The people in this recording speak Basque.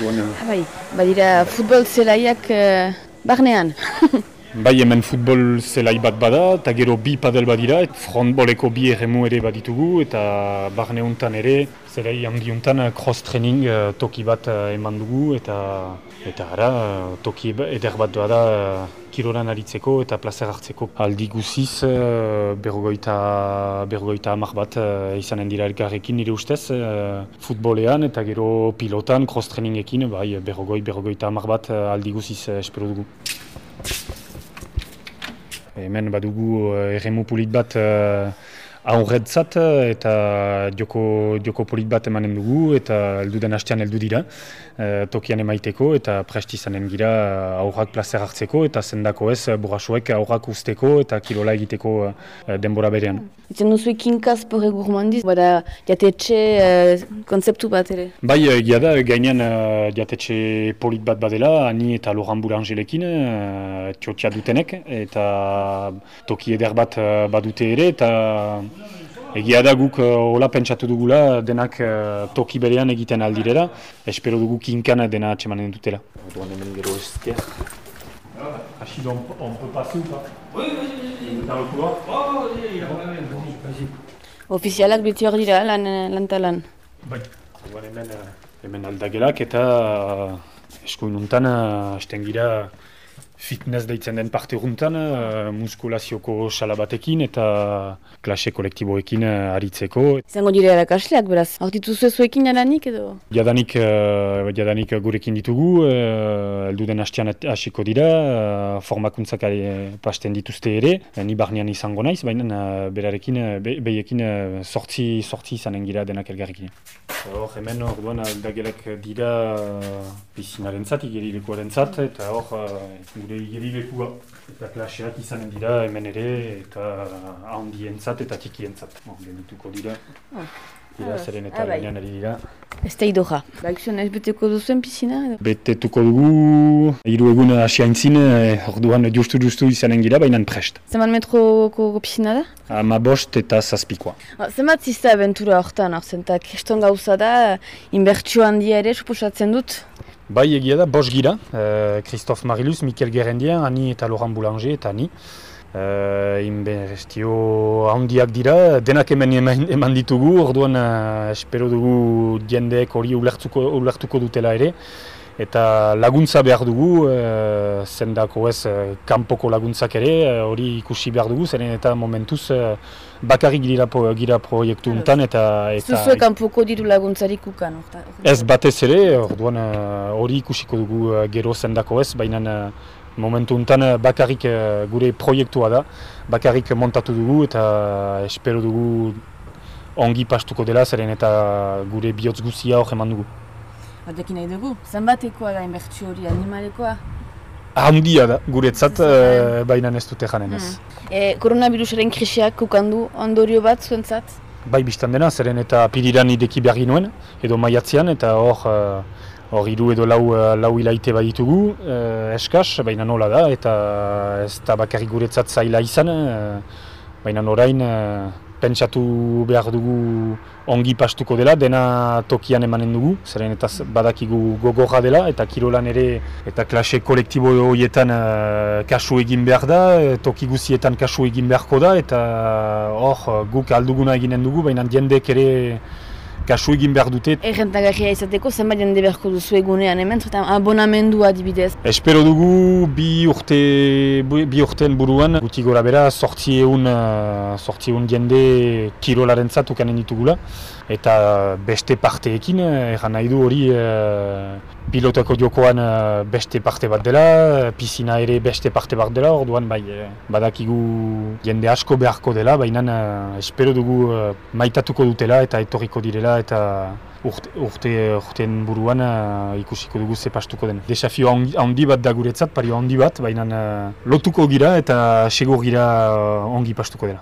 Bueno. Ah, bai, badira futbol zelaiak uh, barnean. Bai hemen futbol zelai bat bada, eta gero bi padel badira, frontboleko bi erremu ere baditugu, eta barne untan ere, zelai handi untan cross training uh, toki bat uh, eman dugu, eta eta ara, toki eder bat uh, kirolan aritzeko eta plazer hartzeko. Aldi guziz, berrogoita, berrogoita amak bat izanen dira elgarrekin nire ustez, futbolean eta gero pilotan, cross trainingekin, bai, berrogoi, berrogoita amak bat aldi guziz espero dugu. Hemen badugu erremu pulit bat uh, aurretzat eta joko, joko polit bat emanen dugu eta heldu den hastean heldu dira uh, tokian emaiteko eta prest izanen gira aurrak plazer hartzeko eta zendako ez burasuek aurrak usteko eta kirola egiteko uh, denbora berean. Itzen duzu ikinkaz porre gurmandiz, bada jatetxe uh, konzeptu bat ere? Bai, egia da, gainean jatetxe polit bat badela, ani eta Loran Bourangelekin, uh, txotxia dutenek, eta toki eder bat badute ere, eta egia da guk uh, hola pentsatu dugula denak uh, toki berean egiten aldirera, espero dugu kinkan dena atxemanen dutela. Orduan hemen gero ezker. Hasi on, on peut passer ou pas Oui, oui, Dans le couloir Oh, oui, vas-y. Ofizialak beti hor dira lan, lan talan. Bai. Orduan hemen, uh, hemen aldagelak eta eskuin untan uh, hasten gira fitness deitzen den parte uruntan, uh, muskulazioko sala batekin eta klase kolektiboekin uh, aritzeko. Izango dira erakasleak, beraz. Hor dituzu ezuekin jadanik edo? Jadanik, uh, jadanik gurekin ditugu, uh, eldu den hastean hasiko dira, uh, formakuntzak uh, pasten dituzte ere, uh, ni barnean izango naiz, baina uh, berarekin, uh, be, behiekin uh, sortzi, sortzi izanen gira denak elgarrekin. Hor, hemen hor duan aldagelak dira uh, pizinaren zat, igerilekuaren zat, eta hor uh, gure igerilekua. Eta klaseak izanen dira hemen ere, eta handien zat eta txikien zat. Hor, genituko dira. Dira, Ah, zeren ah, eta bai. gainean ari dira. Ez da idoja. Baikzuen ez beteko duzuen pizina edo? Betetuko dugu, hiru egun hasi aintzin, eh, orduan justu-justu izanen gira, baina prest. Zeman metroko pizina da? Ama bost eta zazpikoa. Ba, Zenbat zizta abentura hortan, horzen, eta keston gauza da, inbertsio handia ere, suposatzen dut. Bai egia da, bost gira, eh, Christophe Mariluz, Mikel Gerendien, Ani eta Laurent Boulanger eta ni. Uh, inbertio handiak dira, denak hemen eman, eman ditugu, orduan eh, espero dugu jendeek hori ulertuko, ulertuko dutela ere. Eta laguntza behar dugu, uh, zendako ez, eh, kanpoko laguntzak ere, eh, hori ikusi behar dugu, zeren eta momentuz uh, bakarrik gira, pro, gira proiektu untan eta... eta Zuzue kanpoko diru laguntzarik ukan. Ez batez ere, orduan eh, hori ikusiko dugu eh, gero zendako ez, baina eh, momentu untan eh, bakarrik eh, gure proiektua da, bakarrik montatu dugu eta espero dugu ongi pastuko dela, zeren eta gure bihotz guzia hor eman dugu. Batekin nahi dugu. Zenbatekoa da inbertsio hori animalekoa? Handia da, guretzat, eh, baina ez dute janen ez. E, koronavirusaren krisiak ukandu ondorio bat zuentzat? Bai biztan dena, zeren eta piriran ideki behar ginuen, edo maiatzean, eta hor eh, hor hiru edo lau, eh, lau hilaite baditugu, eh, eskas, baina nola da, eta ez da bakarrik guretzat zaila izan, eh, baina orain eh, pentsatu behar dugu ongi pastuko dela, dena tokian emanen dugu, zeren eta badakigu gogorra dela, eta kirolan ere, eta klase kolektibo horietan eh, kasu egin behar da, eh, toki guzietan kasu egin beharko da, eta hor guk alduguna eginen dugu, baina jendek ere kasu egin behar dute. Errentagarria izateko zenbat jende beharko duzu egunean hemen, eta abonamendua adibidez. Espero dugu bi urte bi urteen buruan guti gora bera sortzi egun, uh, sortzi egun jende kirolaren ukanen ditugula eta beste parteekin, eh, erran nahi du hori uh, pilotako jokoan eh, beste parte bat dela, pisina ere beste parte bat dela, orduan bai eh, badakigu jende asko beharko dela, baina eh, espero dugu eh, maitatuko dutela eta etorriko direla eta urte, urte, buruan uh, ikusiko dugu ze pastuko den. Desafio handi- bat da guretzat, pario handi bat, baina uh, lotuko gira eta segur gira uh, ongi pastuko dela.